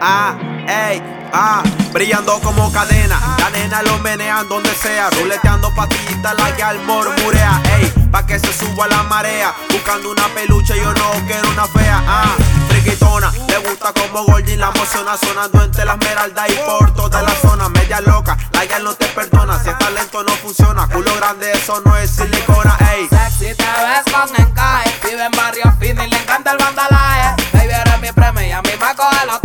ah, ey, ah, brillando como cadena. La nena lo menean donde sea, ruleteando patillitas la que al murmurea, ey, pa' que se suba la marea. Buscando una peluche, yo no quiero una fea, ah, friquitona. Le gusta como Goldie la emociona, sonando entre las esmeraldas y por toda la zona. Media loca, la que no te perdona. Si está lento no funciona, culo grande, eso no es silicona, ey. Sexy te ves con encaje, vive en barrio fino y le encanta el vandalaje. Baby eres mi premio y a mí me coge los.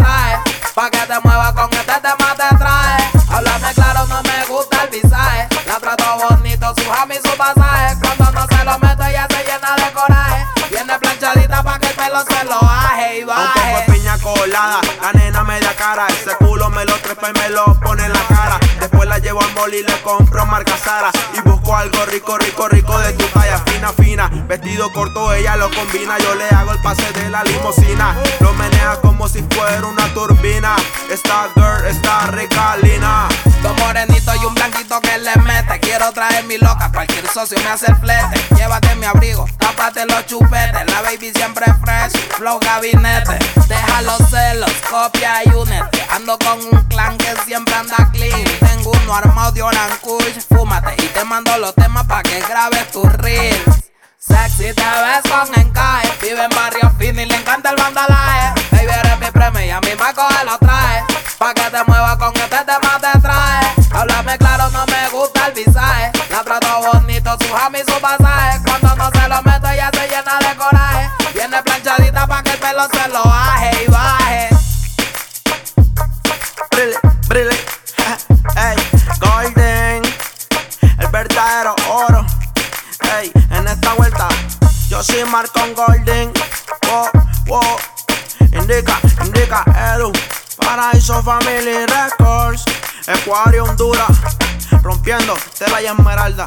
Pa' que te muevas con este tema te traje. Háblame claro, no me gusta el visaje. La trato bonito, su jam y su pasaje. Cuando no se lo meto, ella se llena de coraje. Viene planchadita pa' que el pelo se lo baje y baje. de piña colada, la nena media cara. Ese culo me lo trepa y me lo pone en la cara. Después la llevo al mall y le compro marca Sara. Y busco algo rico, rico, rico de tu talla, fina. Vestido corto, ella lo combina. Yo le hago el pase de la limosina. Lo menea como si fuera una turbina. Esta girl está rica, lina. Dos morenitos y un blanquito que le mete. Quiero traer mi loca, cualquier socio me hace el flete. Llévate mi abrigo, tápate los chupetes. La baby siempre fresh, flow gabinete. Deja los celos, copia y únete. Ando con un clan que siempre anda clean. Tengo uno armado de Oran Kush, fúmate. Y te mando los temas pa' que grabes reels. Sexy te ves con encaje, vive en barrio fino y le encanta el vandalaje. Baby eres mi premio y a mí me coge los trajes. Pa' que te muevas con este tema te traje. Háblame claro, no me gusta el visaje. La trato bonito, su jam y su pasaje. Cuando no se lo meto, ella se llena de coraje. Viene planchadita pa' que el pelo se lo baje y baje. Brille, brille, yo soy Marcon Golden, wow, wow, indica, indica, Edu, Paraíso Family Records, Ecuador Honduras, rompiendo tela y esmeralda.